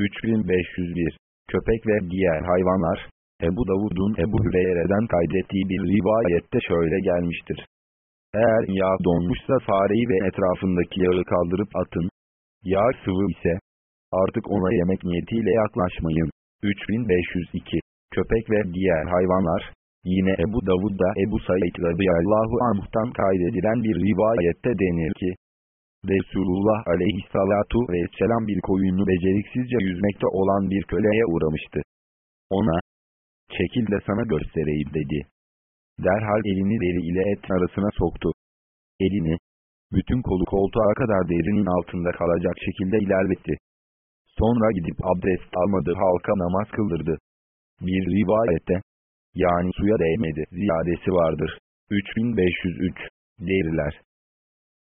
3501 Köpek ve diğer hayvanlar Ebu Davud'un Ebu Hüreyre'den kaydettiği bir rivayette şöyle gelmiştir. Eğer yağ donmuşsa fareyi ve etrafındaki yağı kaldırıp atın. Yağ sıvı ise artık ona yemek niyetiyle yaklaşmayın. 3502 Köpek ve diğer hayvanlar Yine Ebu Davud'da Ebu Said radıyallahu anh'tan kaydedilen bir rivayette denir ki, Resulullah aleyhissalatu vesselam bir koyunu beceriksizce yüzmekte olan bir köleye uğramıştı. Ona, çekil de sana göstereyim dedi. Derhal elini deri ile et arasına soktu. Elini, bütün kolu koltuğa kadar derinin altında kalacak şekilde ilerletti. Sonra gidip abdest almadı halka namaz kıldırdı. Bir rivayette, yani suya değmedi ziyadesi vardır. 3503 Deriler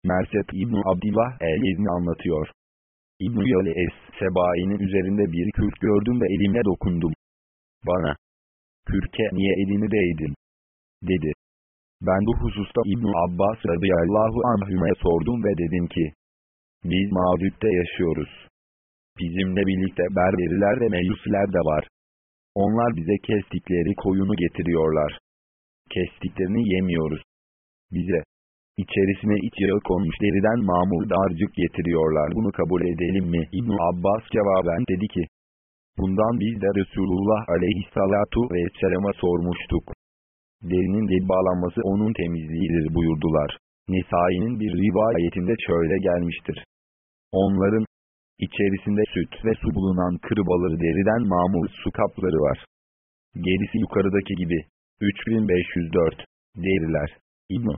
Merset İbn Abdillah el-İzni anlatıyor. İbn-i es Sebai'nin üzerinde bir kürk gördüm ve elimle dokundum. Bana, kürke niye elini değdin? Dedi. Ben bu hususta İbn Abbas radıyallahu anhüme sordum ve dedim ki, biz mağdütte yaşıyoruz. Bizimle birlikte berberiler ve meyusler de var. Onlar bize kestikleri koyunu getiriyorlar. Kestiklerini yemiyoruz. Bize, içerisine iç yağı konmuş deriden mamur darcık getiriyorlar. Bunu kabul edelim mi? ibn Abbas cevaben dedi ki, Bundan biz de Resulullah aleyhissalatu vesselama sormuştuk. Derinin dil bağlanması onun temizliğidir buyurdular. Nisai'nin bir rivayetinde şöyle gelmiştir. Onların, İçerisinde süt ve su bulunan kırbaları deriden mamur su kapları var. Gerisi yukarıdaki gibi. 3504 Deriler. İbn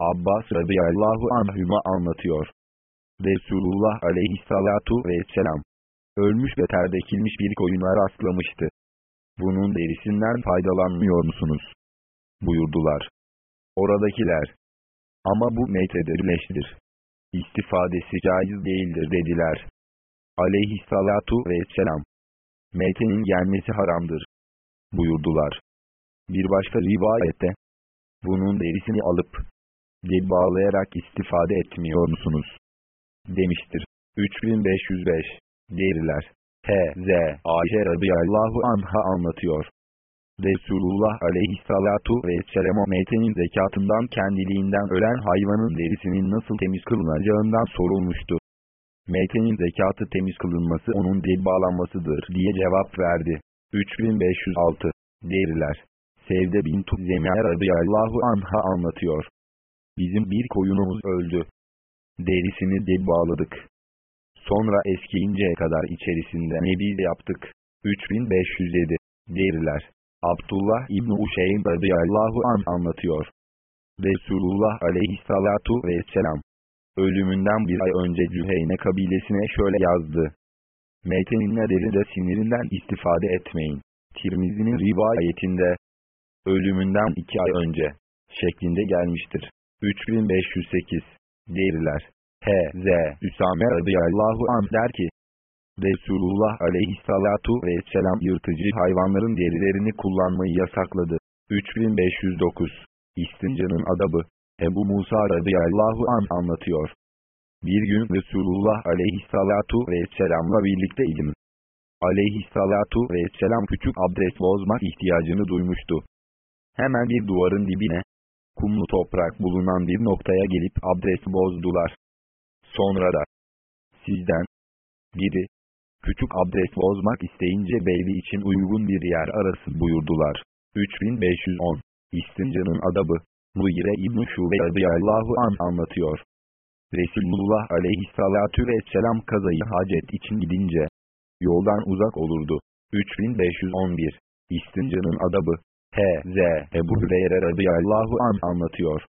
Abbas radıyallahu anhüma anlatıyor. Resulullah aleyhissalatu vesselam ölmüş ve terdekilmiş bir koyuna rastlamıştı. Bunun derisinden faydalanmıyor musunuz? Buyurdular. Oradakiler. Ama bu meytedirleştir. İstifadesi caiz değildir dediler aleyhissalatu vesselam. Meytenin gelmesi haramdır. Buyurdular. Bir başka rivayette, bunun derisini alıp, dil bağlayarak istifade etmiyor musunuz? Demiştir. 3505 Deriler. H.Z. Ayşe radıyallahu anha anlatıyor. Resulullah aleyhissalatu vesselam'a meytenin zekatından kendiliğinden ölen hayvanın derisinin nasıl temiz kılınacağından sorulmuştu. Meytenin zekatı temiz kılınması onun dil bağlanmasıdır diye cevap verdi. 3506 Deriler Sevde bin Zemyer radıyallahu anha anlatıyor. Bizim bir koyunumuz öldü. Derisini dil bağladık. Sonra eskiyinceye kadar içerisinde nebiz yaptık. 3507 Deriler Abdullah İbni Uşeyn radıyallahu an anlatıyor. Resulullah aleyhissalatu vesselam ölümünden bir ay önce Cüheyne kabilesine şöyle yazdı. Meytenin nedeni de sinirinden istifade etmeyin. Tirmizi'nin rivayetinde, ölümünden iki ay önce, şeklinde gelmiştir. 3508 Deriler H.Z. Üsame radıyallahu anh der ki, Resulullah aleyhissalatu vesselam yırtıcı hayvanların derilerini kullanmayı yasakladı. 3509 İstincanın adabı Ebu Musa radıyallahu an anlatıyor. Bir gün Resulullah aleyhissalatu vesselamla birlikte ilim. Aleyhissalatu vesselam küçük abdest bozmak ihtiyacını duymuştu. Hemen bir duvarın dibine, kumlu toprak bulunan bir noktaya gelip abdest bozdular. Sonra da, sizden, biri, küçük abdest bozmak isteyince belli için uygun bir yer arasın buyurdular. 3510 İstincanın adabı Muire İbn-i Şube radıyallahu an anlatıyor. Resulullah aleyhissalatu vesselam kazayı hacet için gidince, yoldan uzak olurdu. 3511 İstincanın adabı H.Z. Ebu Hüreyre radıyallahu an anlatıyor.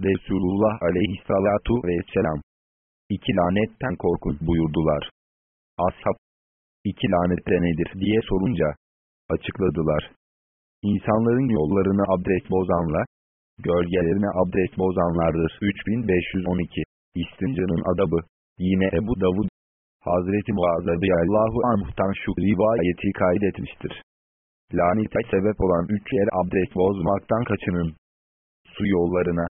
Resulullah aleyhissalatu vesselam iki lanetten korkun buyurdular. Ashab, iki lanet nedir diye sorunca, açıkladılar. İnsanların yollarını abdest bozanlar, gölgelerine abdest bozanlardır. 3512 İstincanın adabı Yine Ebu Davud Hazreti Muaz radıyallahu anh'tan şu rivayeti kaydetmiştir. Lanete sebep olan üç yer abdest bozmaktan kaçının. Su yollarına,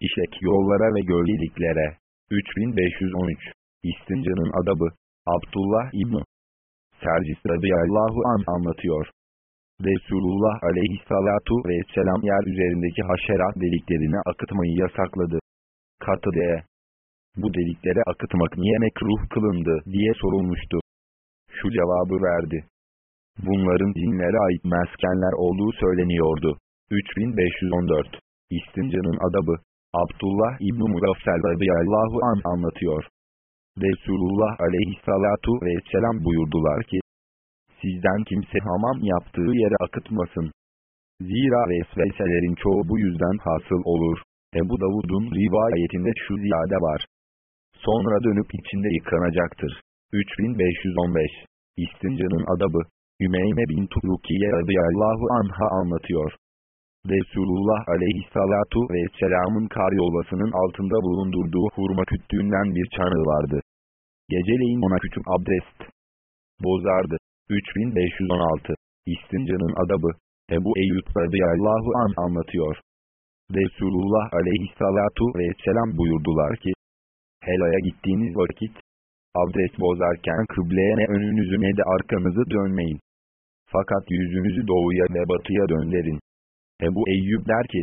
işek yollara ve gölgeliklere. 3513 İstincanın adabı Abdullah İbni Sercis radıyallahu an anlatıyor. Resulullah aleyhissalatu vesselam yer üzerindeki haşerat deliklerini akıtmayı yasakladı. Katıde, bu deliklere akıtmak niye mekruh kılındı diye sorulmuştu. Şu cevabı verdi. Bunların dinlere ait meskenler olduğu söyleniyordu. 3514 İstincanın adabı Abdullah İbn-i Mugaffel radıyallahu an anlatıyor. Resulullah aleyhissalatu vesselam buyurdular ki, Sizden kimse hamam yaptığı yere akıtmasın. Zira vesveselerin çoğu bu yüzden hasıl olur. Ebu Davud'un rivayetinde şu ziyade var. Sonra dönüp içinde yıkanacaktır. 3515 İstincanın adabı Ümeyme bin Turukiye radıyallahu anha anlatıyor. Resulullah aleyhissalatu vesselamın karyollasının altında bulundurduğu hurma küttüğünden bir çanı vardı. Geceleyin ona küçük abdest bozardı. 3516 İstincanın adabı Ebu Eyyub radıyallahu an anlatıyor. Resulullah aleyhissalatu vesselam buyurdular ki, Helaya gittiğiniz vakit, abdest bozarken kıbleye ne önünüzü ne de arkanızı dönmeyin. Fakat yüzünüzü doğuya ve batıya döndürün. Ebu Eyyub der ki,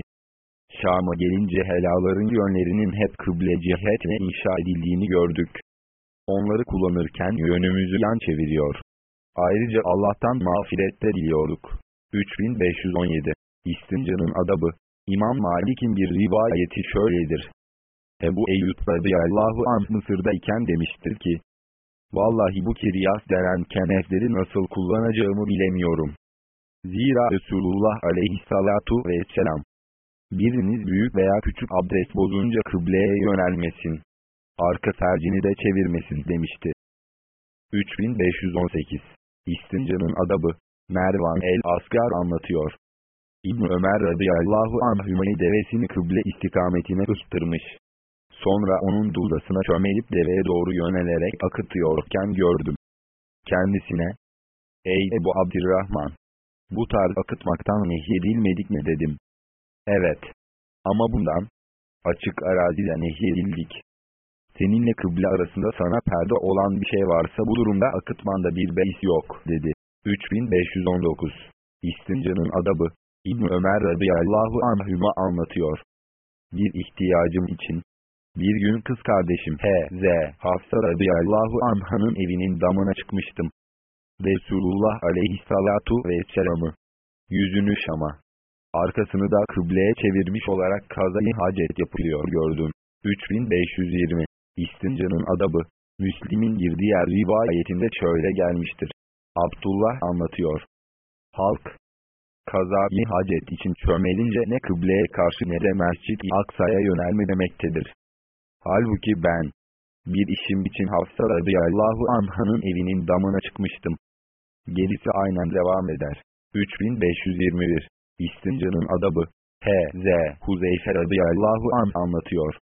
Şam'a gelince helaların yönlerinin hep kıble cihetle inşa edildiğini gördük. Onları kullanırken yönümüzü yan çeviriyor. Ayrıca Allah'tan mağfiret de diliyorduk. 3517 İstincanın adabı İmam Malik'in bir rivayeti şöyledir. Ebu Eyyub radıyallahu anh Mısır'da iken demiştir ki, Vallahi bu kiryas denen kenefleri nasıl kullanacağımı bilemiyorum. Zira Resulullah aleyhissalatu vesselam, biriniz büyük veya küçük abdest bozunca kıbleye yönelmesin. Arka tercini de çevirmesin demişti. 3518 İstincanın adabı Mervan el-Asgar anlatıyor. İbn Ömer radıyallahu anhümeyi devesini kıble istikametine ıstırmış. Sonra onun dudasına çömelip deveye doğru yönelerek akıtıyorken gördüm. Kendisine, Ey Ebu Abdirrahman! Bu tarz akıtmaktan nehyedilmedik mi dedim. Evet. Ama bundan, açık arazide nehyedildik. Seninle kıble arasında sana perde olan bir şey varsa bu durumda akıtmanda bir beis yok, dedi. 3519 İstincanın adabı İbn Ömer radıyallahu anhüma anlatıyor. Bir ihtiyacım için, bir gün kız kardeşim H.Z. Hafsa radıyallahu anhanın evinin damına çıkmıştım. Resulullah aleyhissalatu vesselam'ı yüzünü Şam'a, arkasını da kıbleye çevirmiş olarak kazayı hacet yapılıyor gördüm. 3520 İstincanın adabı, Müslim'in bir diğer rivayetinde şöyle gelmiştir. Abdullah anlatıyor. Halk, kazayı hacet için çömelince ne kıbleye karşı ne de Mescid-i Aksa'ya yönelme demektedir. Halbuki ben, bir işim için Hafsa radıyallahu anhanın evinin damına çıkmıştım. Gerisi aynen devam eder. 3521 İstincanın adabı H.Z. Huzeyfe radıyallahu an anlatıyor.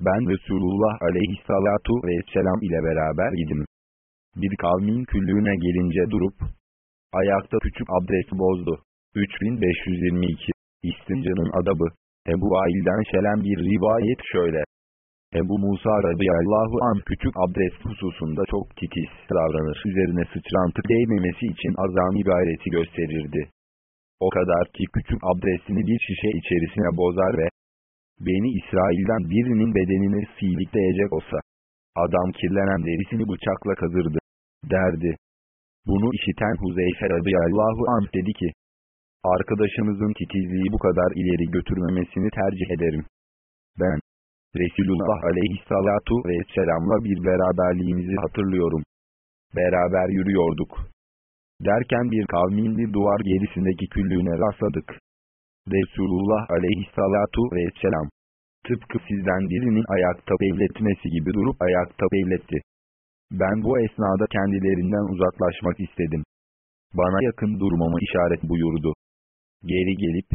Ben Resulullah aleyhissalatu vesselam ile beraber idim. Bir kavmin küllüğüne gelince durup, ayakta küçük abdest bozdu. 3522 İstincanın adabı Ebu Ail'den şelen bir rivayet şöyle. Ebu Musa radıyallahu an küçük abdest hususunda çok titiz davranır. Üzerine sıçrantı değmemesi için azami gayreti gösterirdi. O kadar ki küçük abdestini bir şişe içerisine bozar ve Beni İsrail'den birinin bedenini silikleyecek olsa, adam kirlenen derisini bıçakla kazırdı, derdi. Bunu işiten Huzeyfe radıyallahu anh dedi ki, arkadaşımızın titizliği bu kadar ileri götürmemesini tercih ederim. Ben, Resulullah aleyhissalatu vesselamla bir beraberliğimizi hatırlıyorum. Beraber yürüyorduk. Derken bir kavmin bir duvar gerisindeki küllüğüne rastladık. Resulullah aleyhissalatu vesselam, tıpkı sizden birinin ayakta beyletmesi gibi durup ayakta beyletti. Ben bu esnada kendilerinden uzaklaşmak istedim. Bana yakın durmamı işaret buyurdu. Geri gelip,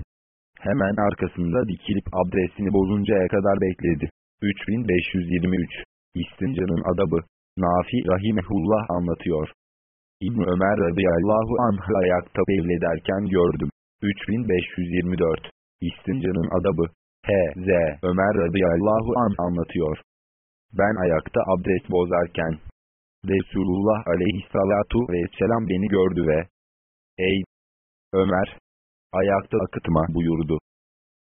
hemen arkasında dikilip abdestini bozuncaya kadar bekledi. 3523 İstincanın adabı Nafi Rahimehullah anlatıyor. İbn Ömer radıyallahu anh ayakta bevlederken gördüm. 3524 İstincanın adabı H.Z. Ömer radıyallahu an anlatıyor. Ben ayakta abdest bozarken Resulullah aleyhissalatu vesselam beni gördü ve Ey Ömer! Ayakta akıtma buyurdu.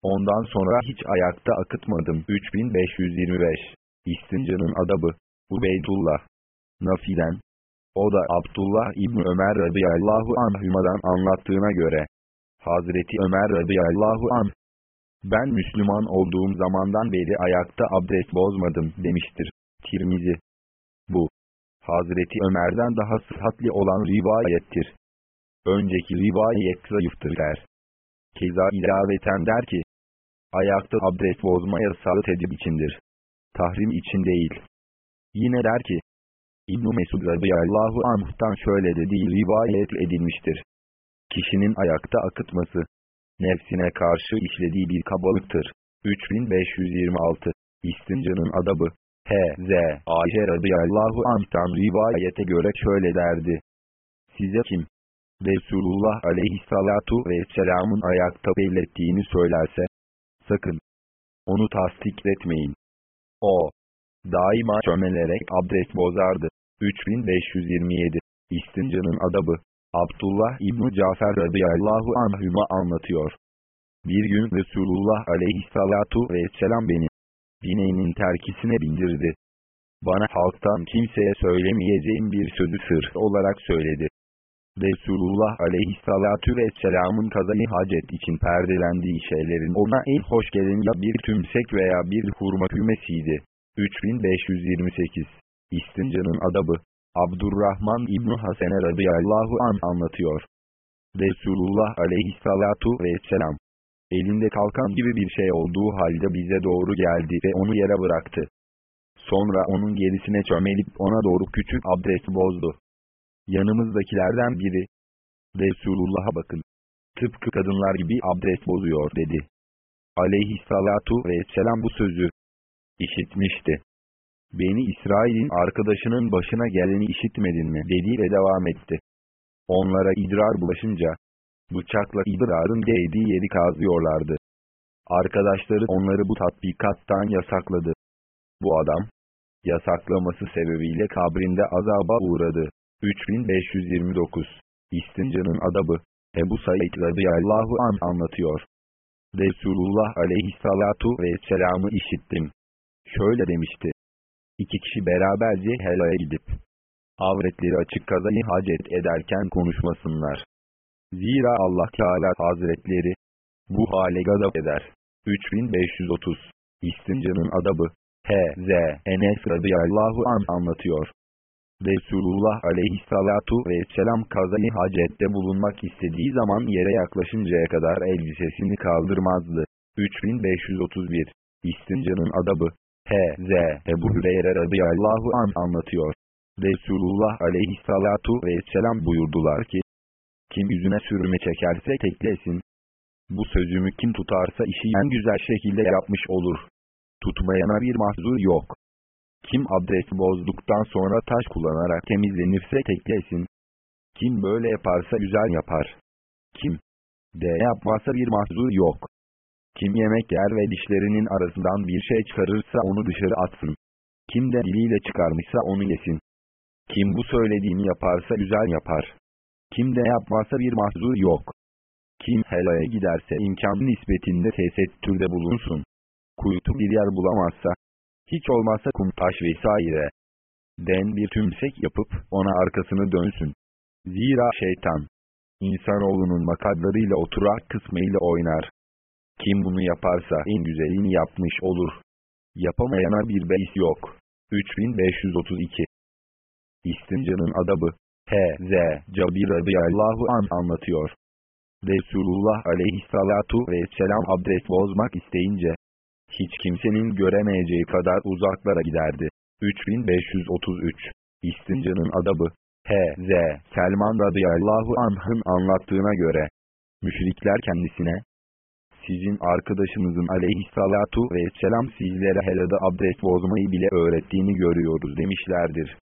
Ondan sonra hiç ayakta akıtmadım. 3525 İstincanın adabı Ubeydullah Nafi'den O da Abdullah İbni Ömer radıyallahu anhümadan anlattığına göre Hazreti Ömer radıyallahu anh ben Müslüman olduğum zamandan beri ayakta abdest bozmadım demiştir. Tirmizi. Bu, Hazreti Ömer'den daha sıhhatli olan rivayettir. Önceki rivayet zayıftır der. Keza ilaveten der ki, ayakta abdest bozma yasağı tedbir içindir. Tahrim için değil. Yine der ki, İbn-i Mesud radıyallahu anh'tan şöyle dediği rivayet edilmiştir. Kişinin ayakta akıtması, nefsine karşı işlediği bir kabalıktır. 3526 İstincanın adabı H.Z. Ayşe radıyallahu anh'tan rivayete göre şöyle derdi. Size kim? Resulullah aleyhissalatu vesselamın ayakta bellettiğini söylerse, sakın, onu tasdik etmeyin. O, daima çömelerek abdest bozardı. 3527 İstincanın adabı Abdullah İbni Cafer radıyallahu anhüma anlatıyor. Bir gün Resulullah aleyhissalatu vesselam beni bineğinin terkisine bindirdi. Bana halktan kimseye söylemeyeceğim bir sözü sır olarak söyledi. Resulullah aleyhissalatu vesselamın kazayı hacet için perdelendiği şeylerin ona en hoş gelen ya bir tümsek veya bir hurma kümesiydi. 3528 İstincanın adabı Abdurrahman İbni Hasene radıyallahu an anlatıyor. Resulullah aleyhissalatu vesselam elinde kalkan gibi bir şey olduğu halde bize doğru geldi ve onu yere bıraktı. Sonra onun gerisine çömelip ona doğru küçük abdest bozdu. Yanımızdakilerden biri, Resulullah'a bakın, tıpkı kadınlar gibi abdest bozuyor dedi. Aleyhissalatu vesselam bu sözü işitmişti. Beni İsrail'in arkadaşının başına geleni işitmedin mi dedi ve devam etti. Onlara idrar bulaşınca, bıçakla idrarın değdiği yeri kazıyorlardı. Arkadaşları onları bu tatbikattan yasakladı. Bu adam, yasaklaması sebebiyle kabrinde azaba uğradı. 3529 İstincanın adabı Ebu Said radıyallahu an anlatıyor. Resulullah aleyhissalatu vesselam'ı işittim. Şöyle demişti. İki kişi beraberce helaya gidip avretleri açık kazayı hacet ederken konuşmasınlar. Zira Allah Teala Hazretleri bu hale gadap eder. 3530 İstincanın adabı H.Z. Enes radıyallahu an anlatıyor. Resulullah aleyhissalatu vesselam kazayı hacette bulunmak istediği zaman yere yaklaşıncaya kadar elbisesini kaldırmazdı. 3531 İstincanın adabı H.Z. Ebu Hüreyre radıyallahu an anlatıyor. Resulullah aleyhissalatu vesselam buyurdular ki, kim yüzüne sürme çekerse teklesin. Bu sözümü kim tutarsa işi en güzel şekilde yapmış olur. Tutmayana bir mahzur yok. Kim abdest bozduktan sonra taş kullanarak temizlenirse teklesin. Kim böyle yaparsa güzel yapar. Kim de yapmazsa bir mahzur yok. Kim yemek yer ve dişlerinin arasından bir şey çıkarırsa onu dışarı atsın. Kim de diliyle çıkarmışsa onu yesin. Kim bu söylediğimi yaparsa güzel yapar. Kim de yapmazsa bir mahzur yok. Kim helaya giderse imkan nispetinde tesettürde bulunsun. Kuytu bir yer bulamazsa, hiç olmazsa kum taş vesaire. Den bir tümsek yapıp ona arkasını dönsün. Zira şeytan, insanoğlunun makadlarıyla oturak kısmıyla oynar. Kim bunu yaparsa en güzelini yapmış olur. Yapamayana bir beis yok. 3532 İstincanın adabı H.Z. Cabir radıyallahu an anlatıyor. Resulullah aleyhissalatu vesselam abdest bozmak isteyince, hiç kimsenin göremeyeceği kadar uzaklara giderdi. 3533 İstincanın adabı H.Z. Selman radıyallahu anh'ın anlattığına göre, müşrikler kendisine, sizin arkadaşınızın aleyhissalatu vesselam sizlere helada abdest bozmayı bile öğrettiğini görüyoruz demişlerdir.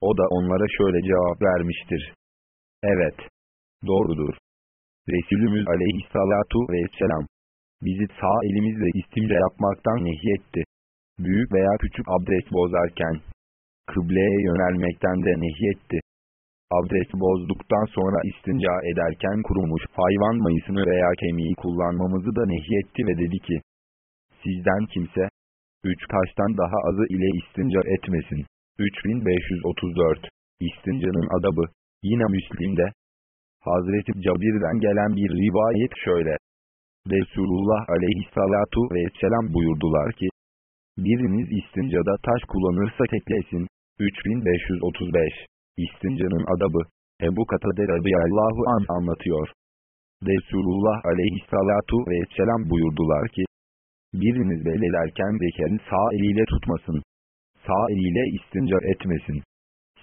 O da onlara şöyle cevap vermiştir. Evet, doğrudur. Resulümüz aleyhissalatu vesselam, bizi sağ elimizle istimce yapmaktan nehyetti. Büyük veya küçük abdest bozarken, kıbleye yönelmekten de nehyetti. Abdest bozduktan sonra istinca ederken kurumuş hayvan mayısını veya kemiği kullanmamızı da nehyetti ve dedi ki, Sizden kimse, üç taştan daha azı ile istinca etmesin. 3534 İstincanın adabı, yine Müslim'de, Hazreti Cabir'den gelen bir rivayet şöyle. Resulullah aleyhissalatu vesselam buyurdular ki, biriniz istincada taş kullanırsa teklesin. 3535 İstincanın adabı, Ebu Katade radıyallahu an anlatıyor. Resulullah aleyhissalatu vesselam buyurdular ki, biriniz belelerken zekerini sağ eliyle tutmasın. Sağ eliyle istinca etmesin.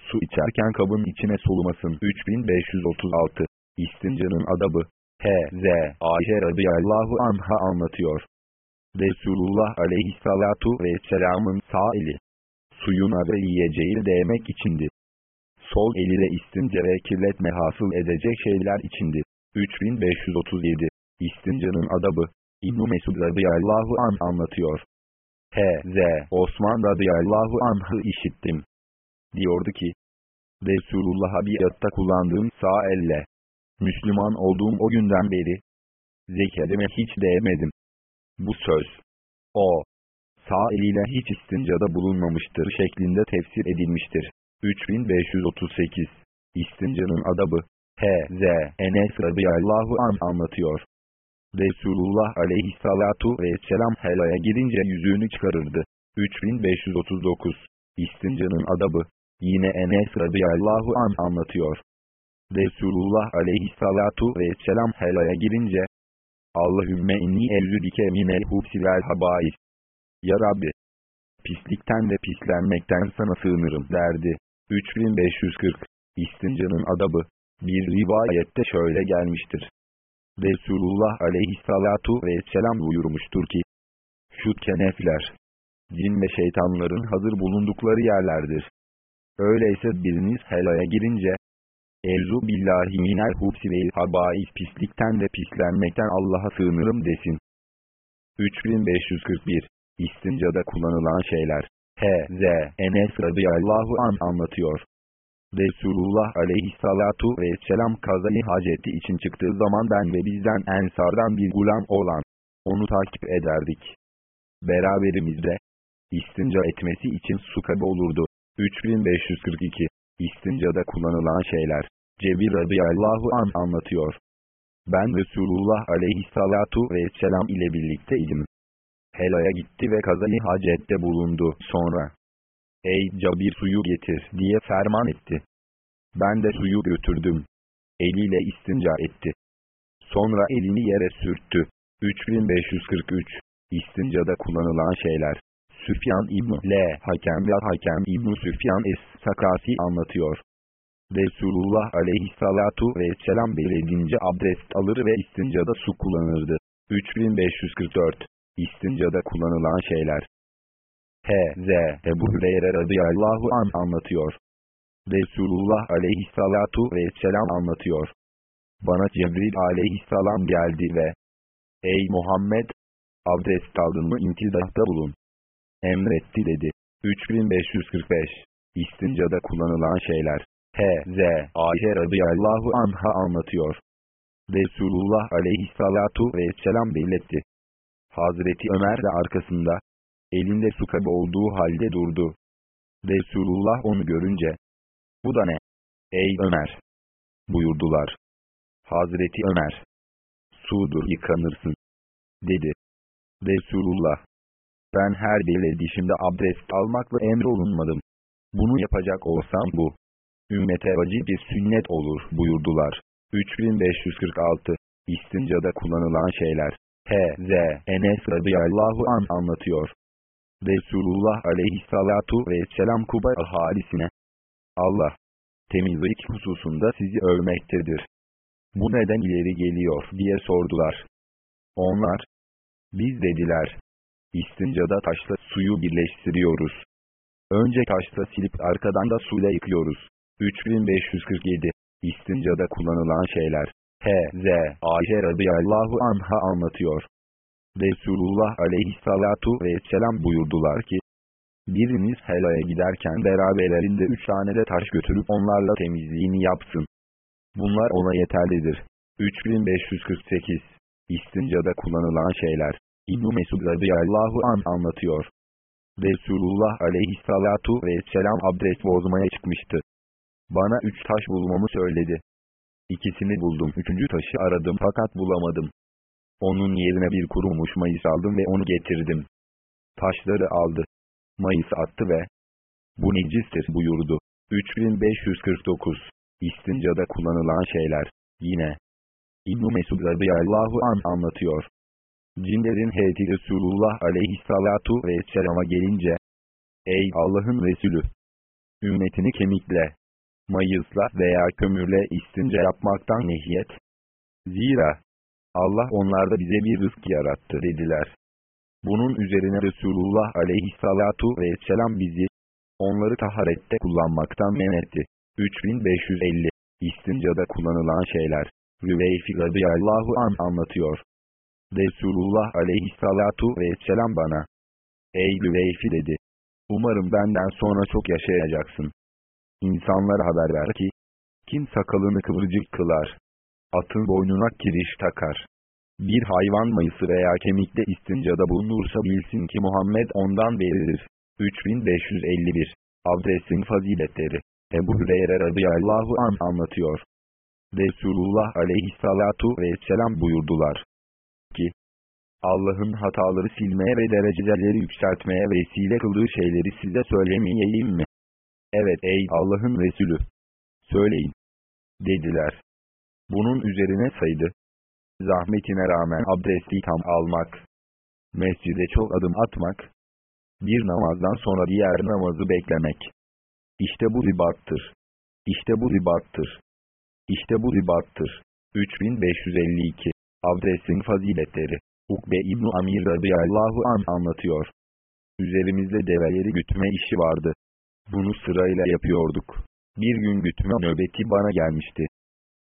Su içerken kabın içine solumasın. 3536 İstincanın adabı, H.Z. Ayşe radıyallahu anha anlatıyor. Resulullah aleyhissalatu vesselamın sağ eli, suyuna ve yiyeceği değmek içindi. Sol eliyle istince ve kirletme hasıl edecek şeyler içindi. 3537 İstincanın adabı, İbn-i Mesud radıyallahu an anlatıyor. H.Z. Osman radıyallahu anh'ı işittim. Diyordu ki, Resulullah'a biatta kullandığım sağ elle, Müslüman olduğum o günden beri, zekerime hiç değmedim. Bu söz, o, sağ eliyle hiç istincada bulunmamıştır şeklinde tefsir edilmiştir. 3538 İstincanın adabı, H.Z. Enes radıyallahu an anlatıyor. Resulullah aleyhissalatu vesselam helaya girince yüzüğünü çıkarırdı. 3539 İstincanın adabı, yine Enes radıyallahu an anlatıyor. Resulullah aleyhissalatu vesselam helaya girince, Allahümme inni evzüdike minel hubsi habais. Ya Rabbi! Pislikten ve pislenmekten sana sığınırım derdi. 3540 İstincanın adabı, bir rivayette şöyle gelmiştir. Resulullah aleyhissalatu vesselam buyurmuştur ki, şu kenefler, cin ve şeytanların hazır bulundukları yerlerdir. Öyleyse biriniz helaya girince, Evzu billahi minel hubsi ve habais pislikten ve pislenmekten Allah'a sığınırım desin. 3541 İstincada kullanılan şeyler H.Z. Enes radıyallahu an anlatıyor. Resulullah aleyhissalatu vesselam kazayı haceti için çıktığı zaman ben ve bizden ensardan bir gulam olan, onu takip ederdik. Beraberimizde, istinca etmesi için su kabı olurdu. 3542 İstincada kullanılan şeyler, Cebir radıyallahu an anlatıyor. Ben Resulullah aleyhissalatu vesselam ile birlikteydim. Helaya gitti ve kazayı hacette bulundu. Sonra, ey Cabir suyu getir diye ferman etti. Ben de suyu götürdüm. Eliyle istinca etti. Sonra elini yere sürttü. 3543 İstincada kullanılan şeyler. Süfyan İbn L. Hakem ve Hakem İbn Süfyan Es-Sakasi anlatıyor. Resulullah aleyhissalatu vesselam belirgince abdest alır ve istincada su kullanırdı. 3544 İstincada kullanılan şeyler. H.Z. Ebu Hüreyre radıyallahu an anlatıyor. Resulullah aleyhissalatu vesselam anlatıyor. Bana Cebril aleyhisselam geldi ve Ey Muhammed! Abdest aldın mı intildahta bulun. Emretti dedi. 3545 İstincada kullanılan şeyler. H.Z. Ayşe radıyallahu anha anlatıyor. Resulullah aleyhissalatu vesselam belirtti. Hazreti Ömer de arkasında, elinde su kabı olduğu halde durdu. Resulullah onu görünce, bu da ne? Ey Ömer! buyurdular. Hazreti Ömer, sudur yıkanırsın, dedi. Resulullah, ben her bile dişimde abdest almakla emrolunmadım. Bunu yapacak olsam bu, ümmete vacip bir sünnet olur buyurdular. 3546 İstincada kullanılan şeyler H.Z. Enes radıyallahu an anlatıyor. Resulullah aleyhissalatu vesselam Kuba ahalisine Allah, temizlik hususunda sizi övmektedir. Bu neden ileri geliyor diye sordular. Onlar, biz dediler, istincada taşla suyu birleştiriyoruz. Önce taşla silip arkadan da suyla yıkıyoruz. 3547 İstincada kullanılan şeyler H.Z. Ayşe radıyallahu anha anlatıyor. Resulullah aleyhissalatu vesselam buyurdular ki, Biriniz helaya giderken beraberlerinde üç tane de taş götürüp onlarla temizliğini yapsın. Bunlar ona yeterlidir. 3548 İstincada kullanılan şeyler İbn-i Mesud radıyallahu an anlatıyor. Resulullah aleyhissalatu vesselam abdest bozmaya çıkmıştı. Bana üç taş bulmamı söyledi. İkisini buldum. Üçüncü taşı aradım fakat bulamadım. Onun yerine bir kurumuş mayıs aldım ve onu getirdim. Taşları aldı. Mayıs attı ve bu necistir buyurdu. 3549 İstincada kullanılan şeyler. Yine İbn-i Mesud radıyallahu an anlatıyor. Cinlerin heyeti Resulullah aleyhissalatu vesselama gelince, Ey Allah'ın Resulü! Ümmetini kemikle, mayızla veya kömürle istince yapmaktan nehyet. Zira, Allah onlarda bize bir rızk yarattı dediler. Bunun üzerine Resulullah aleyhissalatu vesselam bizi, onları taharette kullanmaktan men etti. 3550 İstincada kullanılan şeyler. Rüveyfi radıyallahu an anlatıyor. Resulullah aleyhissalatu vesselam bana. Ey Rüveyfi dedi. Umarım benden sonra çok yaşayacaksın. İnsanlara haber ver ki, kim sakalını kıvırcık kılar, atın boynuna kiriş takar, bir hayvan mayısı veya kemikte istincada bulunursa bilsin ki Muhammed ondan beridir. 3551 Abdestin faziletleri Ebu Hüreyre radıyallahu an anlatıyor. Resulullah aleyhissalatu vesselam buyurdular Allah'ın hataları silmeye ve dereceleri yükseltmeye vesile kıldığı şeyleri size söylemeyeyim mi? Evet ey Allah'ın Resulü! Söyleyin! Dediler. Bunun üzerine saydı. Zahmetine rağmen abdesti tam almak. Mescide çok adım atmak. Bir namazdan sonra diğer namazı beklemek. İşte bu ribattır. İşte bu ribattır. İşte bu ribattır. 3552 Abdestin faziletleri Ukbe İbn Amir radıyallahu an anlatıyor. Üzerimizde develeri gütme işi vardı. Bunu sırayla yapıyorduk. Bir gün gütme nöbeti bana gelmişti.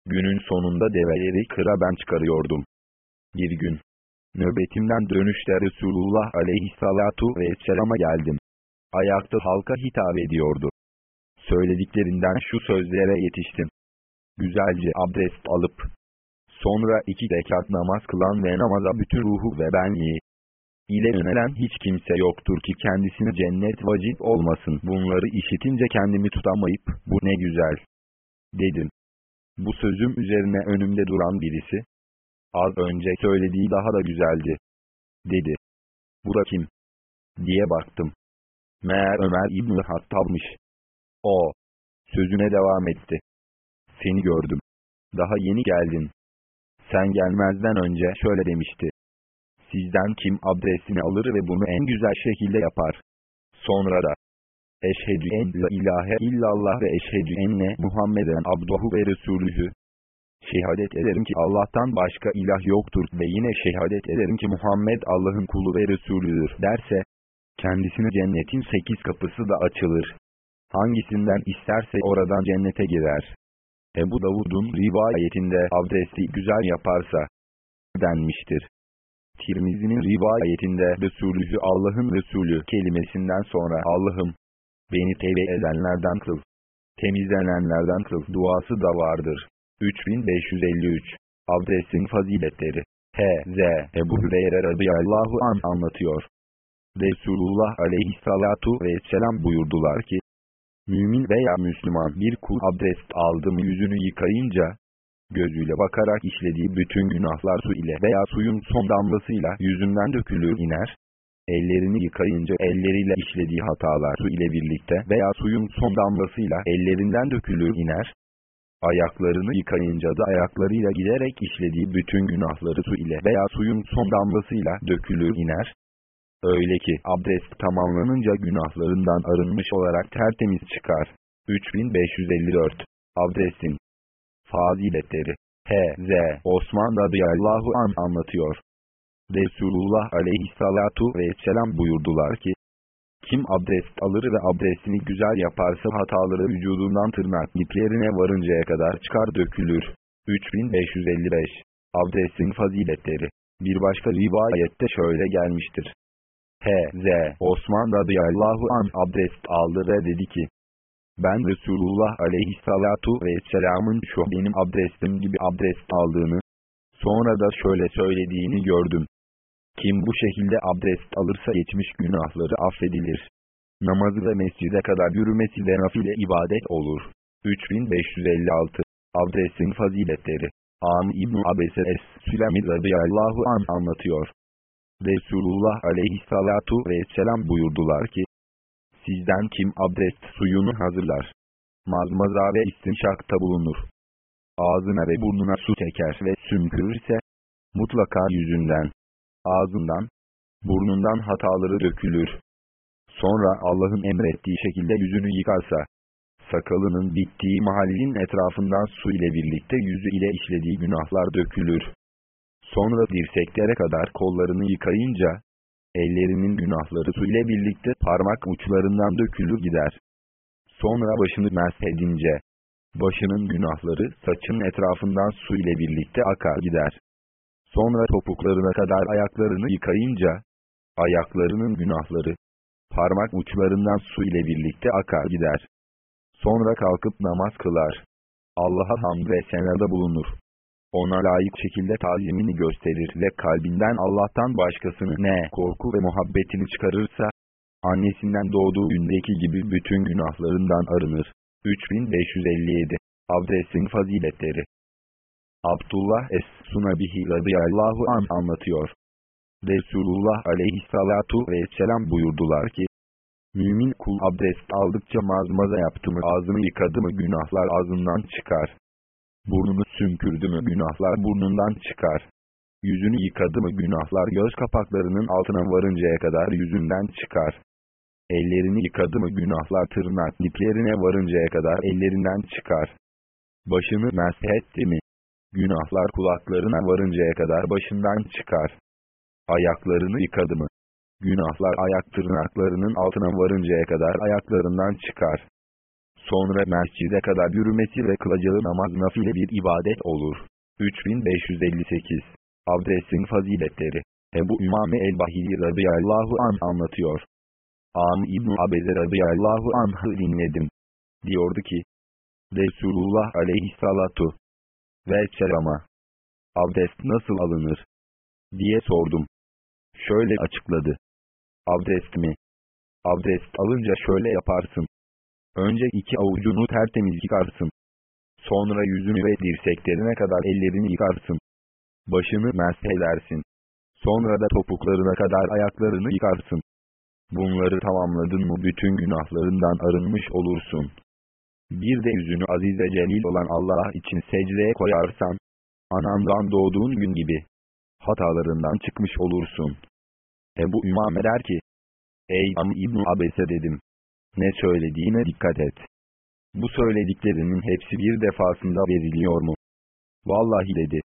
Günün sonunda develeri kıra ben çıkarıyordum. Bir gün, nöbetimden dönüşte Resulullah aleyhissalatu vesselama geldim. Ayakta halka hitap ediyordu. Söylediklerinden şu sözlere yetiştim. Güzelce abdest alıp, sonra iki rekat namaz kılan ve namaza bütün ruhu ve benliği ile yönelen hiç kimse yoktur ki kendisine cennet vacip olmasın. Bunları işitince kendimi tutamayıp, bu ne güzel, dedim. Bu sözüm üzerine önümde duran birisi, az önce söylediği daha da güzeldi, dedi. Bu da kim? diye baktım. Meğer Ömer İbni Hattab'mış. O, sözüne devam etti. Seni gördüm. Daha yeni geldin. Sen gelmezden önce şöyle demişti. Sizden kim abdestini alır ve bunu en güzel şekilde yapar. Sonra da, Eşhedü en la ilahe illallah ve eşhedü enne Muhammeden abduhu ve resulühü. Şehadet ederim ki Allah'tan başka ilah yoktur ve yine şehadet ederim ki Muhammed Allah'ın kulu ve Resulüdür derse, kendisine cennetin sekiz kapısı da açılır. Hangisinden isterse oradan cennete girer. Ebu Davud'un rivayetinde abdesti güzel yaparsa, denmiştir. Tirmizi'nin rivayetinde Resulühü Allah'ın Resulü kelimesinden sonra Allah'ım, Beni tevbe edenlerden kıl. Temizlenenlerden kıl duası da vardır. 3553 Abdestin faziletleri H.Z. Ebu Hüreyre radıyallahu an anlatıyor. Resulullah aleyhissalatu vesselam buyurdular ki, Mümin veya Müslüman bir kul abdest aldı mı yüzünü yıkayınca, gözüyle bakarak işlediği bütün günahlar su ile veya suyun son damlasıyla yüzünden dökülür iner, Ellerini yıkayınca elleriyle işlediği hatalar su ile birlikte veya suyun son damlasıyla ellerinden dökülür iner. Ayaklarını yıkayınca da ayaklarıyla giderek işlediği bütün günahları su ile veya suyun son damlasıyla dökülür iner. Öyle ki abdest tamamlanınca günahlarından arınmış olarak tertemiz çıkar. 3554 Abdestin Faziletleri H.Z. Osman radıyallahu an anlatıyor. Resulullah aleyhissalatu vesselam buyurdular ki, kim abdest alır ve abdestini güzel yaparsa hataları vücudundan tırnak iplerine varıncaya kadar çıkar dökülür. 3555 Abdestin faziletleri Bir başka rivayette şöyle gelmiştir. H.Z. Osman radıyallahu an abdest aldı ve dedi ki, ben Resulullah aleyhissalatu vesselamın şu benim abdestim gibi abdest aldığını, sonra da şöyle söylediğini gördüm. Kim bu şekilde abdest alırsa geçmiş günahları affedilir. Namazı ve mescide kadar yürümesi de nafile ibadet olur. 3556 Abdestin faziletleri Am İbn Abese Es-Sülemi radıyallahu an anlatıyor. Resulullah aleyhissalatu vesselam buyurdular ki, Sizden kim abdest suyunu hazırlar? Mazmaza ve istinşakta bulunur. Ağzına ve burnuna su çeker ve sümkürürse, mutlaka yüzünden, ağzından, burnundan hataları dökülür. Sonra Allah'ın emrettiği şekilde yüzünü yıkarsa, sakalının bittiği mahallin etrafından su ile birlikte yüzü ile işlediği günahlar dökülür. Sonra dirseklere kadar kollarını yıkayınca, ellerinin günahları su ile birlikte parmak uçlarından dökülür gider. Sonra başını meshedince, başının günahları saçın etrafından su ile birlikte akar gider. Sonra topuklarına kadar ayaklarını yıkayınca, ayaklarının günahları, parmak uçlarından su ile birlikte akar gider. Sonra kalkıp namaz kılar. Allah'a hamd ve senada bulunur ona layık şekilde tazimini gösterir ve kalbinden Allah'tan başkasını ne korku ve muhabbetini çıkarırsa, annesinden doğduğu gündeki gibi bütün günahlarından arınır. 3557 Abdestin faziletleri Abdullah Es-Sunabihi radıyallahu an anlatıyor. Resulullah aleyhissalatu vesselam buyurdular ki, Mümin kul abdest aldıkça mazmaza yaptı mı ağzını yıkadı mı günahlar ağzından çıkar. Burnunu sümkürdü mü günahlar burnundan çıkar. Yüzünü yıkadı mı günahlar göz kapaklarının altına varıncaya kadar yüzünden çıkar. Ellerini yıkadı mı günahlar tırnak diplerine varıncaya kadar ellerinden çıkar. Başını meshetti mi? Günahlar kulaklarına varıncaya kadar başından çıkar. Ayaklarını yıkadı mı? Günahlar ayak tırnaklarının altına varıncaya kadar ayaklarından çıkar. Sonra mescide kadar yürümesi ve kılacağı namaz nafile bir ibadet olur. 3558 Abdestin faziletleri Ebu Ümame el-Bahili radıyallahu an anlatıyor. Am İbn Abeze radıyallahu anh'ı dinledim. Diyordu ki, Resulullah aleyhissalatu ve selama abdest nasıl alınır diye sordum. Şöyle açıkladı. Abdest mi? Abdest alınca şöyle yaparsın. Önce iki avucunu tertemiz yıkarsın. Sonra yüzünü ve dirseklerine kadar ellerini yıkarsın. Başını edersin. Sonra da topuklarına kadar ayaklarını yıkarsın. Bunları tamamladın mı bütün günahlarından arınmış olursun. Bir de yüzünü aziz ve celil olan Allah için secdeye koyarsan, anandan doğduğun gün gibi, hatalarından çıkmış olursun. Ebu Ümame der ki, Ey Am İbn Abese dedim, ne söylediğine dikkat et. Bu söylediklerinin hepsi bir defasında veriliyor mu? Vallahi dedi.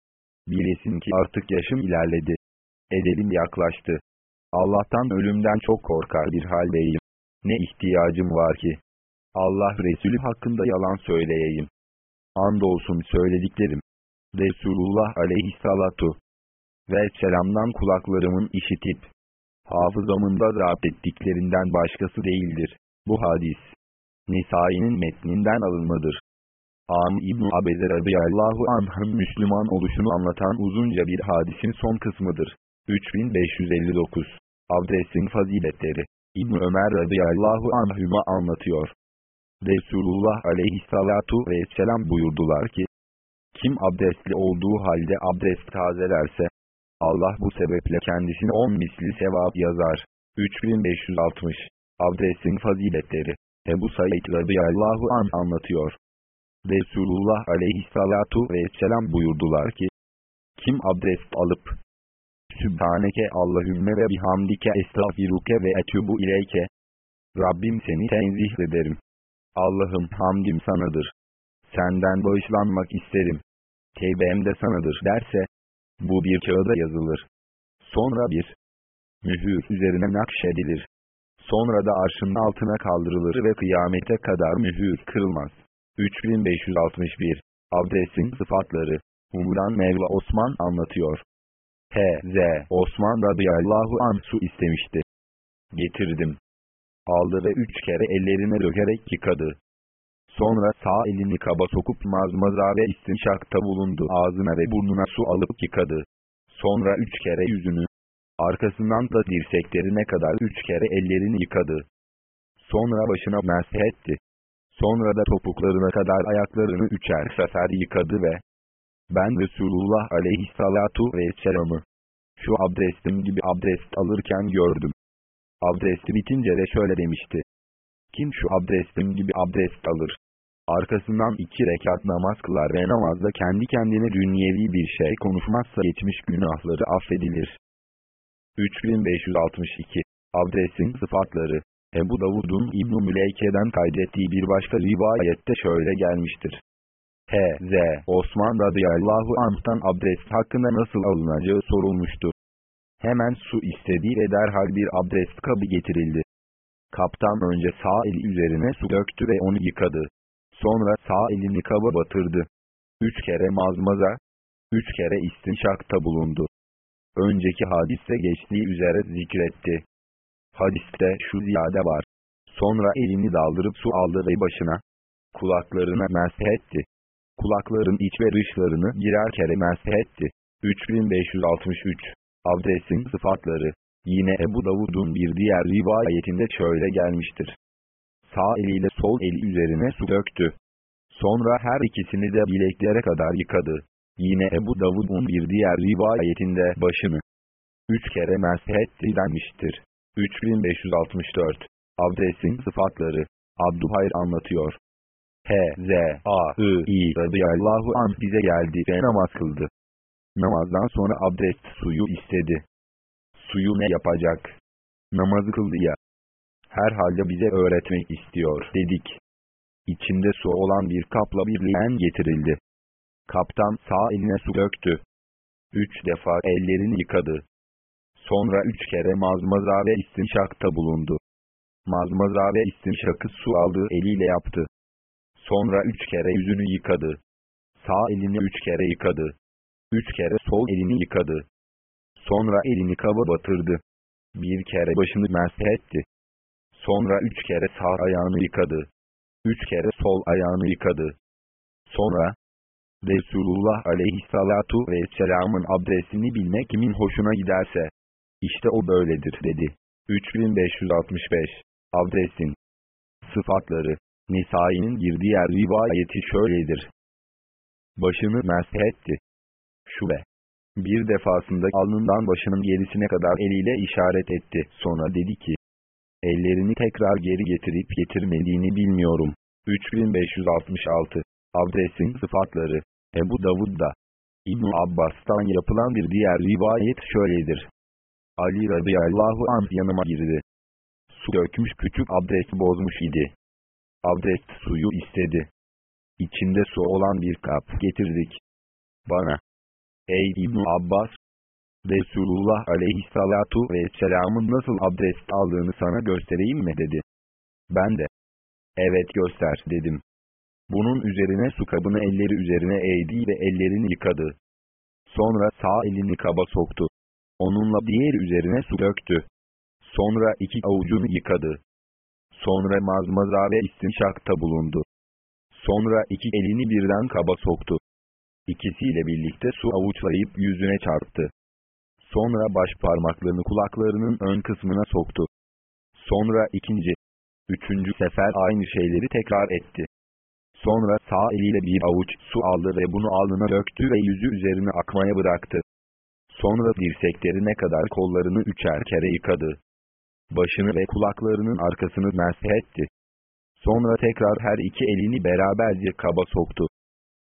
Bilesin ki artık yaşım ilerledi. Edelim yaklaştı. Allah'tan ölümden çok korkar bir haldeyim. Ne ihtiyacım var ki? Allah Resulü hakkında yalan söyleyeyim. Andolsun söylediklerim. Resulullah aleyhissalatu ve selamdan kulaklarımın işitip, hafızamında rahat ettiklerinden başkası değildir. Bu hadis, Nisai'nin metninden alınmadır. Am İbn Abeze radıyallahu anh'ın Müslüman oluşunu anlatan uzunca bir hadisin son kısmıdır. 3559 Abdestin faziletleri İbn Ömer radıyallahu anhüma anlatıyor. Resulullah aleyhissalatu vesselam buyurdular ki, kim abdestli olduğu halde abdest tazelerse, Allah bu sebeple kendisine on misli sevap yazar. 3560 Abdestin faziletleri. Ebu Said radıyallahu an anlatıyor. Resulullah aleyhissalatu vesselam buyurdular ki, kim abdest alıp, Sübhaneke Allahümme ve bihamdike estağfiruke ve etübu ileyke, Rabbim seni tenzih ederim. Allah'ım hamdim sanadır. Senden bağışlanmak isterim. Tevbem de sanadır derse, bu bir kağıda yazılır. Sonra bir mühür üzerine nakşedilir. Sonra da arşın altına kaldırılır ve kıyamete kadar mühür kırılmaz. 3561 Abdestin sıfatları Umran Mevla Osman anlatıyor. H.Z. Osman radıyallahu anh su istemişti. Getirdim. Aldı ve üç kere ellerine dökerek yıkadı. Sonra sağ elini kaba sokup mazmaza ve istinşakta bulundu. Ağzına ve burnuna su alıp yıkadı. Sonra üç kere yüzünü, arkasından da dirseklerine kadar üç kere ellerini yıkadı. Sonra başına meshetti. Sonra da topuklarına kadar ayaklarını üçer sefer yıkadı ve ben Resulullah aleyhissalatu vesselam'ı şu abdestim gibi abdest alırken gördüm. Abdesti bitince de şöyle demişti. Kim şu abdestim gibi abdest alır? Arkasından iki rekat namaz kılar ve namazda kendi kendine dünyevi bir şey konuşmazsa geçmiş günahları affedilir. 3562 Abdestin sıfatları Ebu Davud'un İbn-i Müleyke'den kaydettiği bir başka rivayette şöyle gelmiştir. H.Z. Osman radıyallahu anh'tan abdest hakkında nasıl alınacağı sorulmuştu. Hemen su istedi ve derhal bir abdest kabı getirildi. Kaptan önce sağ eli üzerine su döktü ve onu yıkadı. Sonra sağ elini kaba batırdı. Üç kere mazmaza, üç kere istinşakta bulundu. Önceki hadiste geçtiği üzere zikretti. Hadiste şu ziyade var. Sonra elini daldırıp su aldı ve başına, kulaklarına meshetti. Kulakların iç ve dışlarını girer kere meshetti. 3563 Abdestin sıfatları Yine Ebu Davud'un bir diğer rivayetinde şöyle gelmiştir. Sağ eliyle sol eli üzerine su döktü. Sonra her ikisini de bileklere kadar yıkadı. Yine Ebu Davud'un bir diğer rivayetinde başını üç kere meshetti denmiştir. 3564 Abdestin sıfatları Abdühayr anlatıyor. H.Z. A.I. radıyallahu anh bize geldi ve namaz kıldı. Namazdan sonra abdest suyu istedi. Suyu ne yapacak? Namazı kıldı ya. Herhalde bize öğretmek istiyor dedik. İçinde su olan bir kapla bir leğen getirildi. Kaptan sağ eline su döktü. Üç defa ellerini yıkadı. Sonra üç kere mazmaza ve istinşakta bulundu. Mazmaza ve istinşakı su aldığı eliyle yaptı. Sonra üç kere yüzünü yıkadı. Sağ elini üç kere yıkadı. Üç kere sol elini yıkadı. Sonra elini kaba batırdı. Bir kere başını meshetti. Sonra üç kere sağ ayağını yıkadı. Üç kere sol ayağını yıkadı. Sonra, Resulullah aleyhissalatu vesselamın abdestini bilmek kimin hoşuna giderse, işte o böyledir dedi. 3565 Abdestin Sıfatları Nisai'nin bir diğer rivayeti şöyledir. Başını meshetti. Şube. Bir defasında alnından başının gerisine kadar eliyle işaret etti. Sonra dedi ki, ellerini tekrar geri getirip getirmediğini bilmiyorum. 3566 Abdestin sıfatları Ebu Davud'da İbn Abbas'tan yapılan bir diğer rivayet şöyledir. Ali radıyallahu anh yanıma girdi. Su dökmüş küçük abdest bozmuş idi. Abdest suyu istedi. İçinde su olan bir kap getirdik. Bana. Ey İbn Abbas! Resulullah aleyhissalatu vesselamın nasıl abdest aldığını sana göstereyim mi dedi. Ben de. Evet göster dedim. Bunun üzerine su kabını elleri üzerine eğdi ve ellerini yıkadı. Sonra sağ elini kaba soktu. Onunla diğer üzerine su döktü. Sonra iki avucunu yıkadı. Sonra mazmaza ve istinşakta bulundu. Sonra iki elini birden kaba soktu. İkisiyle birlikte su avuçlayıp yüzüne çarptı. Sonra baş parmaklarını kulaklarının ön kısmına soktu. Sonra ikinci, üçüncü sefer aynı şeyleri tekrar etti. Sonra sağ eliyle bir avuç su aldı ve bunu alnına döktü ve yüzü üzerine akmaya bıraktı. Sonra dirseklerine kadar kollarını üçer kere yıkadı. Başını ve kulaklarının arkasını meshetti. Sonra tekrar her iki elini beraberce kaba soktu.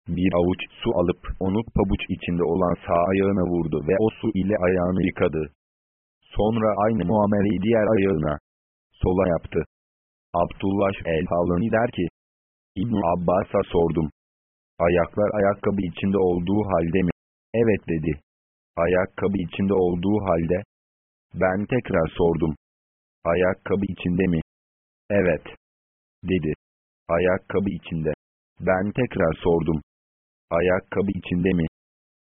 Bir avuç su alıp onu pabuç içinde olan sağ ayağına vurdu ve o su ile ayağını yıkadı. Sonra aynı muameleyi diğer ayağına, sola yaptı. Abdullah el-Havlani der ki, ibn Abbas'a sordum. Ayaklar ayakkabı içinde olduğu halde mi? Evet dedi ayakkabı içinde olduğu halde, ben tekrar sordum. Ayakkabı içinde mi? Evet. Dedi. Ayakkabı içinde. Ben tekrar sordum. Ayakkabı içinde mi?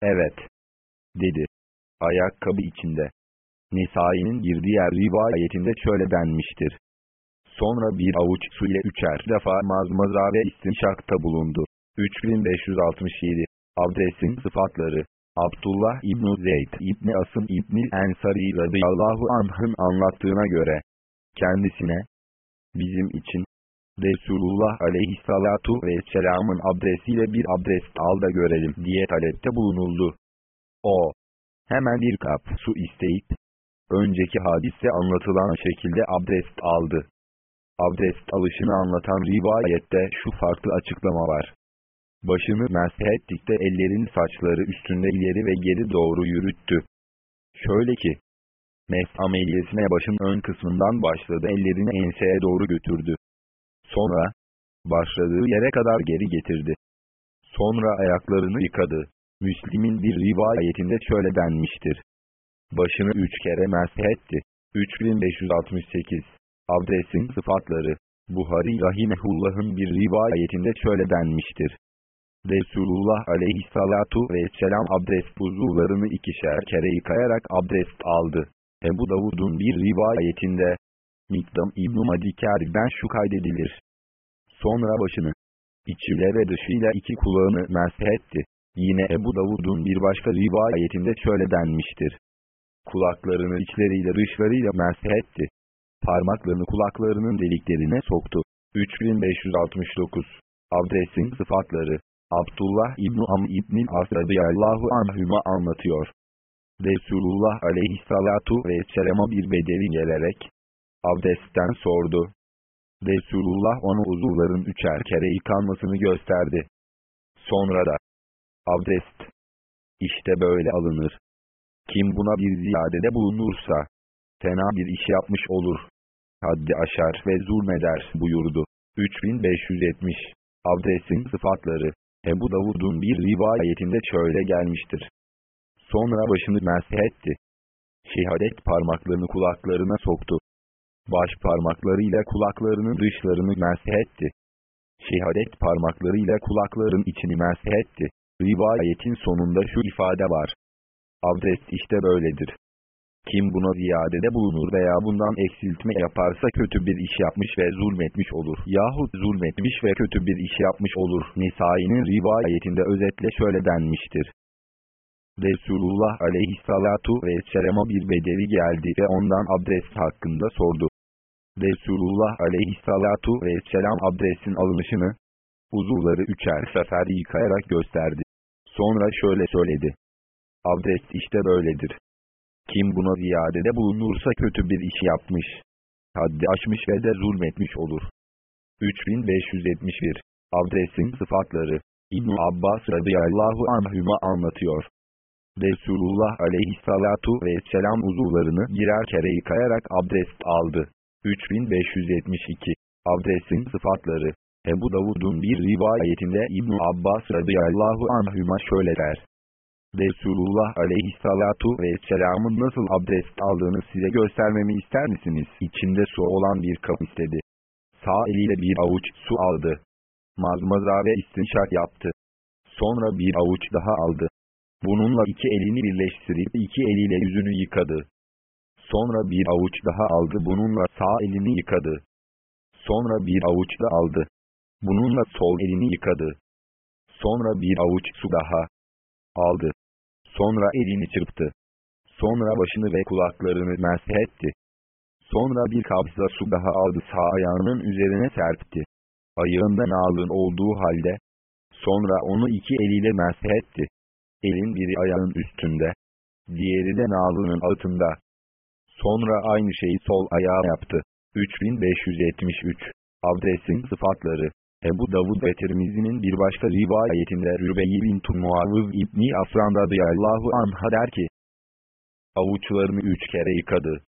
Evet. Dedi. Ayakkabı içinde. Nisai'nin bir diğer rivayetinde şöyle denmiştir. Sonra bir avuç su ile üçer defa mazmaza ve istinşakta bulundu. 3567 Abdestin sıfatları Abdullah İbn Zeyd İbn Asım İbn Ensari radıyallahu anh'ın anlattığına göre kendisine bizim için Resulullah aleyhissalatu vesselamın abdestiyle bir abdest al da görelim diye talepte bulunuldu. O, hemen bir kap su isteyip, önceki hadise anlatılan şekilde abdest aldı. Abdest alışını anlatan rivayette şu farklı açıklama var. Başını meshettikte ellerin saçları üstünde ileri ve geri doğru yürüttü. Şöyle ki, mes ameliyesine başın ön kısmından başladı ellerini enseye doğru götürdü. Sonra, başladığı yere kadar geri getirdi. Sonra ayaklarını yıkadı. Müslim'in bir rivayetinde şöyle denmiştir. Başını üç kere meshetti. 3568 Abdestin sıfatları Buhari Rahimehullah'ın bir rivayetinde şöyle denmiştir. Resulullah aleyhissalatu vesselam abdest buzullarını ikişer kere yıkayarak abdest aldı. Ebu Davud'un bir rivayetinde, Mikdam İbn-i Madiker'den şu kaydedilir. Sonra başını, içiyle ve dışıyla iki kulağını meshetti. Yine Ebu Davud'un bir başka rivayetinde şöyle denmiştir. Kulaklarını içleriyle dışlarıyla meshetti. Parmaklarını kulaklarının deliklerine soktu. 3569 Abdestin sıfatları Abdullah İbn Am İbn As radıyallahu anhüma anlatıyor. Resulullah aleyhissalatu vesselam'a bir bedevi gelerek, abdestten sordu. Resulullah onu uzuvların üçer kere yıkanmasını gösterdi. Sonra da, abdest, işte böyle alınır. Kim buna bir ziyadede bulunursa, fena bir iş yapmış olur. Haddi aşar ve zulmeder buyurdu. 3570 Abdestin sıfatları Ebu Davud'un bir rivayetinde şöyle gelmiştir. Sonra başını meshetti. Şehadet parmaklarını kulaklarına soktu. Baş parmaklarıyla kulaklarının dışlarını meshetti. Şehadet parmaklarıyla kulakların içini meshetti. Rivayetin sonunda şu ifade var. Abdest işte böyledir. Kim buna ziyadede bulunur veya bundan eksiltme yaparsa kötü bir iş yapmış ve zulmetmiş olur. Yahut zulmetmiş ve kötü bir iş yapmış olur. Nisai'nin rivayetinde özetle şöyle denmiştir. Resulullah aleyhissalatu vesselam'a bir bedevi geldi ve ondan abdest hakkında sordu. Resulullah aleyhissalatu vesselam abdestin alınışını, uzuvları üçer sefer yıkayarak gösterdi. Sonra şöyle söyledi. Abdest işte böyledir. Kim buna ziyadede bulunursa kötü bir iş yapmış. Haddi aşmış ve de zulmetmiş olur. 3571 Abdestin sıfatları İbn Abbas radıyallahu anhüma anlatıyor. Resulullah aleyhissalatu vesselam uzuvlarını birer kere yıkayarak abdest aldı. 3572 Abdestin sıfatları Ebu Davud'un bir rivayetinde İbn Abbas radıyallahu anhüma şöyle der. Resulullah aleyhissalatu vesselamın nasıl abdest aldığını size göstermemi ister misiniz? İçinde su olan bir kap istedi. Sağ eliyle bir avuç su aldı. Mazmaza ve istinşak yaptı. Sonra bir avuç daha aldı. Bununla iki elini birleştirip iki eliyle yüzünü yıkadı. Sonra bir avuç daha aldı bununla sağ elini yıkadı. Sonra bir avuç da aldı. Bununla sol elini yıkadı. Sonra bir avuç su daha aldı. Sonra elini çırptı. Sonra başını ve kulaklarını meshetti. Sonra bir kabza su daha aldı sağ ayağının üzerine serpti. Ayağında nalın olduğu halde. Sonra onu iki eliyle meshetti. Elin biri ayağın üstünde. Diğeri de nalının altında. Sonra aynı şeyi sol ayağa yaptı. 3573 Abdestin sıfatları Ebu Davud ve Tirmizi'nin bir başka rivayetinde Rübeyi bin Muavız İbni Afran radıyallahu anha der ki, Avuçlarını üç kere yıkadı.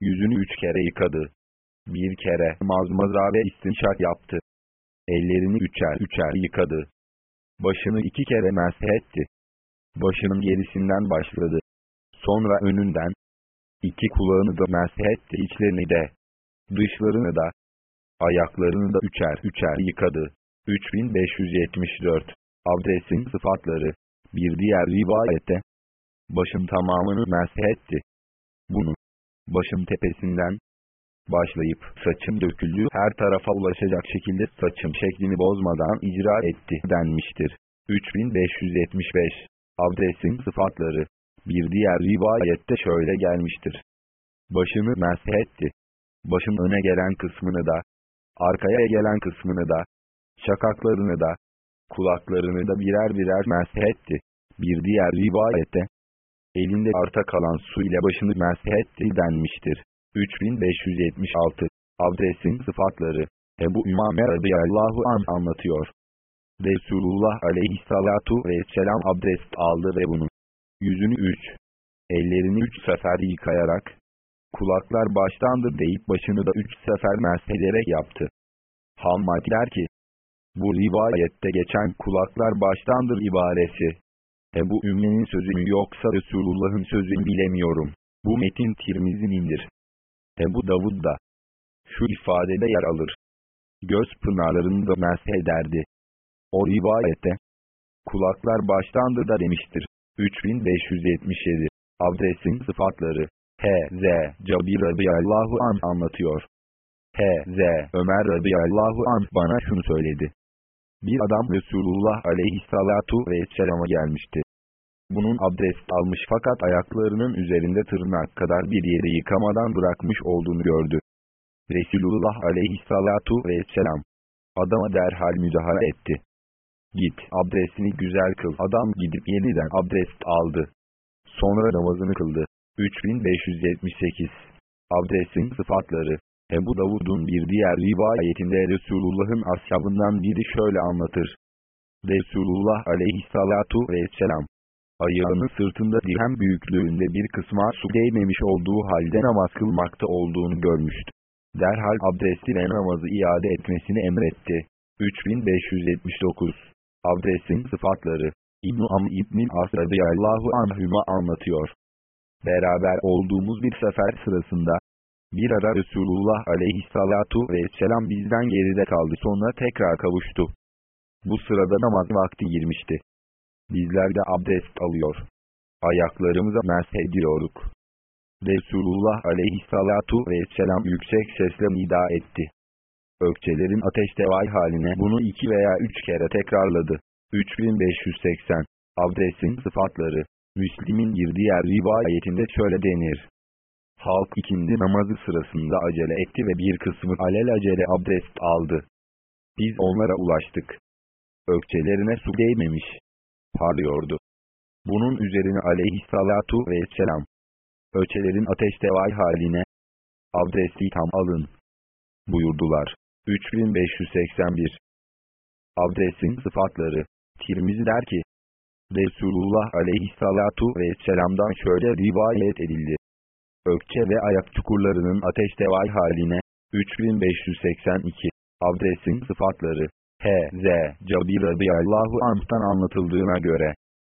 Yüzünü üç kere yıkadı. Bir kere mazmaza ve istinşak yaptı. Ellerini üçer üçer yıkadı. Başını iki kere meshetti. Başının gerisinden başladı. Sonra önünden. iki kulağını da meshetti içlerini de. Dışlarını da. Ayaklarını da üçer üçer yıkadı. 3574 Abdestin sıfatları Bir diğer rivayette Başın tamamını meshetti. Bunu başım tepesinden başlayıp saçım döküldüğü her tarafa ulaşacak şekilde saçım şeklini bozmadan icra etti denmiştir. 3575 Abdestin sıfatları Bir diğer rivayette şöyle gelmiştir. Başını meshetti. Başın öne gelen kısmını da, arkaya gelen kısmını da, şakaklarını da, kulaklarını da birer birer meshetti. Bir diğer rivayette, elinde arta kalan su ile başını meshetti denmiştir. 3576 Abdestin sıfatları Ebu Ümame radıyallahu an anlatıyor. Resulullah aleyhissalatu vesselam abdest aldı ve bunu yüzünü üç, ellerini üç sefer yıkayarak, kulaklar baştandır deyip başını da üç sefer meshederek yaptı. Hammad der ki, bu rivayette geçen kulaklar baştandır ibaresi. Ebu Ümme'nin sözü mü yoksa Resulullah'ın sözünü bilemiyorum. Bu metin Tirmizi'nindir. Ebu Davud da şu ifadede yer alır. Göz pınarlarını da meshederdi. O rivayette kulaklar baştandır da demiştir. 3577 Abdestin sıfatları H.Z. Cabir radıyallahu an anlatıyor. H.Z. Ömer radıyallahu an bana şunu söyledi. Bir adam Resulullah aleyhissalatu vesselama gelmişti. Bunun abdest almış fakat ayaklarının üzerinde tırnak kadar bir yeri yıkamadan bırakmış olduğunu gördü. Resulullah aleyhissalatu vesselam adama derhal müdahale etti. Git abdestini güzel kıl. Adam gidip yeniden abdest aldı. Sonra namazını kıldı. 3578 Abdestin sıfatları Ebu Davud'un bir diğer rivayetinde Resulullah'ın ashabından biri şöyle anlatır. Resulullah aleyhissalatu vesselam ayağını sırtında dirhem büyüklüğünde bir kısma su değmemiş olduğu halde namaz kılmakta olduğunu görmüştü. Derhal abdesti ve namazı iade etmesini emretti. 3579 Abdestin sıfatları İbn-i Am İbn-i As radıyallahu anhüma anlatıyor. Beraber olduğumuz bir sefer sırasında, bir ara Resulullah aleyhissalatu vesselam bizden geride kaldı sonra tekrar kavuştu. Bu sırada namaz vakti girmişti. Bizler de abdest alıyor. Ayaklarımıza ediyorduk. Resulullah aleyhissalatu vesselam yüksek sesle nida etti. Ökçelerin ateşte vay haline bunu iki veya üç kere tekrarladı. 3580 Abdestin sıfatları Müslim'in bir diğer rivayetinde şöyle denir. Halk ikindi namazı sırasında acele etti ve bir kısmı alel acele abdest aldı. Biz onlara ulaştık. Ökçelerine su değmemiş. Parlıyordu. Bunun üzerine aleyhissalatu vesselam. Ökçelerin ateşte vay haline. Abdesti tam alın. Buyurdular. 3581 Abdestin sıfatları Tirmizi der ki, Resulullah aleyhissalatu vesselam'dan şöyle rivayet edildi. Ökçe ve ayak çukurlarının ateşte vay haline, 3582, Abdestin sıfatları, H.Z. Cabir radıyallahu anh'tan anlatıldığına göre,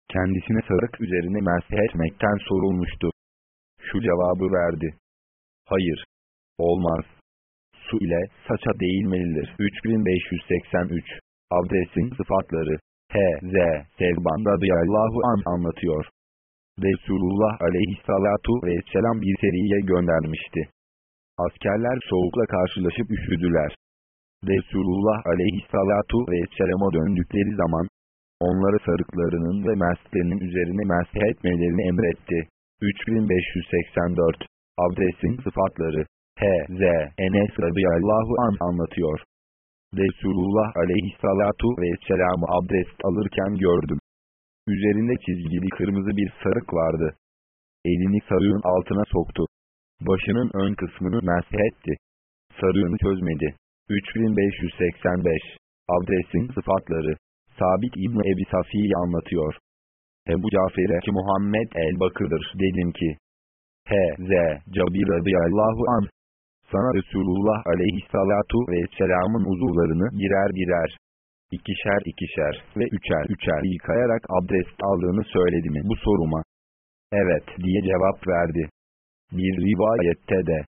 kendisine sarık üzerine mesih etmekten sorulmuştu. Şu cevabı verdi. Hayır. Olmaz. Su ile saça değilmelidir. 3583 Abdestin sıfatları H.Z. Sevban radıyallahu an anlatıyor. Resulullah aleyhissalatu vesselam bir seriye göndermişti. Askerler soğukla karşılaşıp üşüdüler. Resulullah aleyhissalatu vesselama döndükleri zaman, onları sarıklarının ve meslerinin üzerine mesih etmelerini emretti. 3584 Abdestin sıfatları H.Z. Enes radıyallahu an anlatıyor. Resulullah aleyhissalatu vesselam'ı abdest alırken gördüm. Üzerinde çizgili kırmızı bir sarık vardı. Elini sarığın altına soktu. Başının ön kısmını meshetti. Sarığını çözmedi. 3585 Abdestin sıfatları Sabit İbni Ebi Safi'yi anlatıyor. Ebu Cafer'e ki Muhammed el-Bakır'dır dedim ki. H.Z. Cabir radıyallahu anh sana Resulullah aleyhissalatu vesselamın uzuvlarını birer birer, ikişer ikişer ve üçer üçer yıkayarak abdest aldığını söyledi mi bu soruma? Evet diye cevap verdi. Bir rivayette de,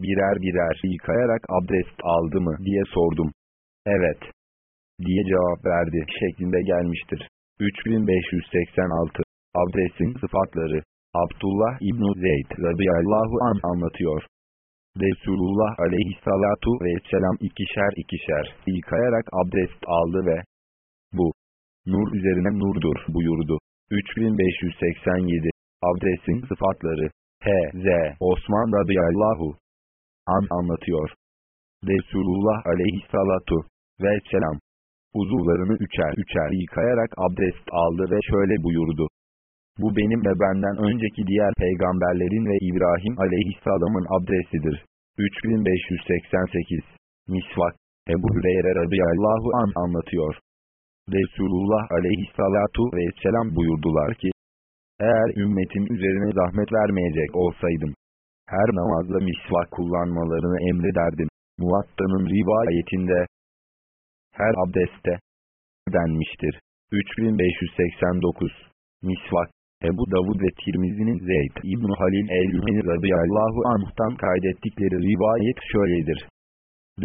birer birer yıkayarak abdest aldı mı diye sordum. Evet diye cevap verdi şeklinde gelmiştir. 3586 Abdestin sıfatları Abdullah İbn Zeyd radıyallahu an anlatıyor. Resulullah aleyhissalatu vesselam ikişer ikişer yıkayarak abdest aldı ve bu nur üzerine nurdur buyurdu. 3587 Abdestin sıfatları H.Z. Osman radıyallahu an anlatıyor. Resulullah aleyhissalatu vesselam uzuvlarını üçer üçer yıkayarak abdest aldı ve şöyle buyurdu. Bu benim ve benden önceki diğer peygamberlerin ve İbrahim aleyhisselamın abdestidir. 3588 Misvak Ebu Hüreyre radıyallahu an anlatıyor. Resulullah aleyhissalatu vesselam buyurdular ki, eğer ümmetin üzerine zahmet vermeyecek olsaydım, her namazda misvak kullanmalarını emrederdim. Muvatta'nın rivayetinde, her abdeste denmiştir. 3589 Misvak Ebu Davud ve Tirmizi'nin Zeyd İbn Halil el-Ümeni radıyallahu anh'tan kaydettikleri rivayet şöyledir.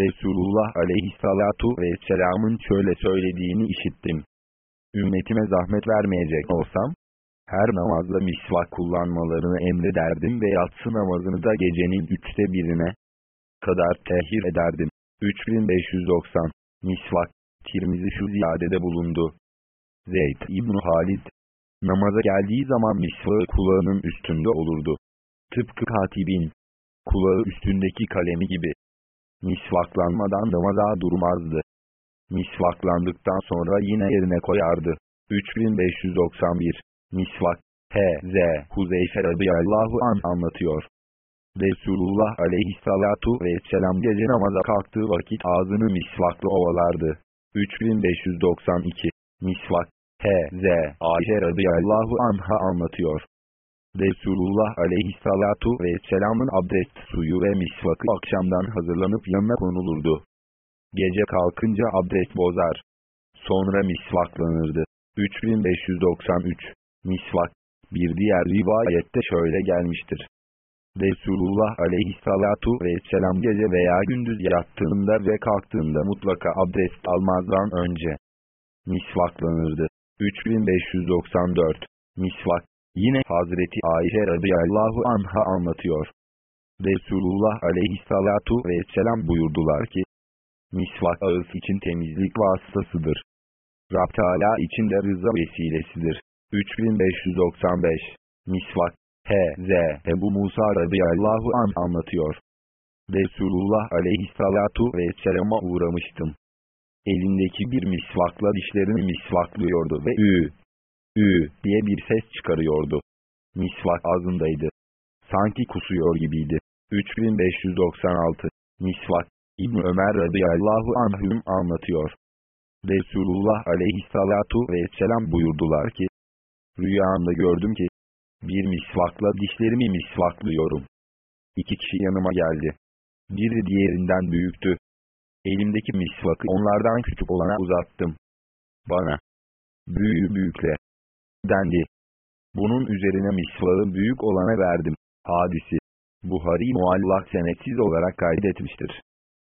Resulullah aleyhissalatu vesselamın şöyle söylediğini işittim. Ümmetime zahmet vermeyecek olsam, her namazda misvak kullanmalarını emrederdim ve yatsı namazını da gecenin üçte birine kadar tehir ederdim. 3590 Misvak Tirmizi şu ziyadede bulundu. Zeyd İbn Halid Namaza geldiği zaman misvağı kulağının üstünde olurdu. Tıpkı katibin kulağı üstündeki kalemi gibi. Misvaklanmadan namaza durmazdı. Misvaklandıktan sonra yine yerine koyardı. 3591 Misvak H.Z. Huzeyfe radıyallahu an anlatıyor. Resulullah aleyhissalatu vesselam gece namaza kalktığı vakit ağzını misvakla ovalardı. 3592 Misvak H.Z. Ayşe radıyallahu anha anlatıyor. Resulullah aleyhissalatu vesselamın abdest suyu ve misvakı akşamdan hazırlanıp yanına konulurdu. Gece kalkınca abdest bozar. Sonra misvaklanırdı. 3593 Misvak Bir diğer rivayette şöyle gelmiştir. Resulullah aleyhissalatu vesselam gece veya gündüz yattığında ve kalktığında mutlaka abdest almazdan önce misvaklanırdı. 3594 Misvak Yine Hazreti Ayşe radıyallahu anha anlatıyor. Resulullah aleyhissalatu vesselam buyurdular ki, Misvak ağız için temizlik vasıtasıdır. Rab Teala için de rıza vesilesidir. 3595 Misvak H.Z. Ebu Musa radıyallahu an anlatıyor. Resulullah aleyhissalatu vesselama uğramıştım. Elindeki bir misvakla dişlerini misvaklıyordu ve ü, ü diye bir ses çıkarıyordu. Misvak ağzındaydı. Sanki kusuyor gibiydi. 3596 Misvak İbn Ömer radıyallahu anhüm anlatıyor. Resulullah aleyhissalatu vesselam buyurdular ki, Rüyamda gördüm ki, bir misvakla dişlerimi misvaklıyorum. İki kişi yanıma geldi. Biri diğerinden büyüktü. Elimdeki misvakı onlardan küçük olana uzattım. Bana, büyüğü büyükle, dendi. Bunun üzerine misvağı büyük olana verdim. Hadisi, Buhari muallak senetsiz olarak kaydetmiştir.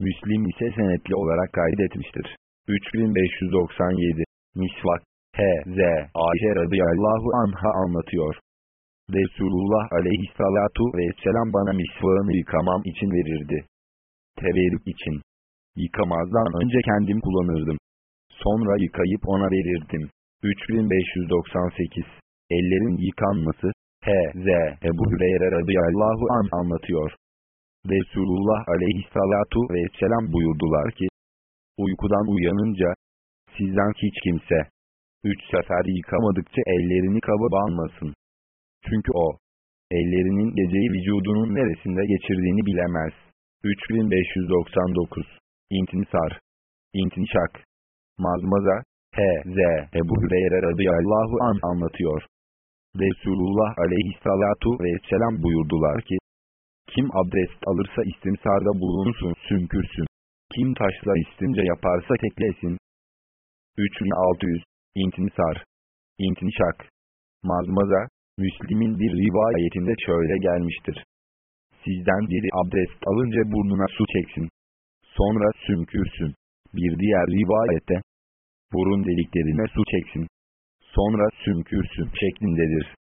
Müslim ise senetli olarak kaydetmiştir. 3597 Misvak H.Z. Ayşe radıyallahu anha anlatıyor. Resulullah aleyhissalatu vesselam bana misvağını yıkamam için verirdi. Teberrük için. Yıkamazdan önce kendim kullanırdım. Sonra yıkayıp ona verirdim. 3598 Ellerin yıkanması H.Z. Ebu Hüreyre radıyallahu an anlatıyor. Resulullah aleyhissalatu vesselam buyurdular ki, Uykudan uyanınca, sizden hiç kimse, üç sefer yıkamadıkça ellerini kaba bağlamasın. Çünkü o, ellerinin geceyi vücudunun neresinde geçirdiğini bilemez. 3599 İntinsar İntinşak Mazmaza H.Z. Ebu Hüreyre radıyallahu an anlatıyor. Resulullah aleyhissalatu vesselam buyurdular ki, kim abdest alırsa istimsarda bulunsun sümkürsün. Kim taşla istince yaparsa teklesin. 3600 İntinsar İntinşak Mazmaza Müslim'in bir rivayetinde şöyle gelmiştir. Sizden biri abdest alınca burnuna su çeksin. Sonra sümkürsün. Bir diğer rivayette, burun deliklerine su çeksin. Sonra sümkürsün şeklindedir.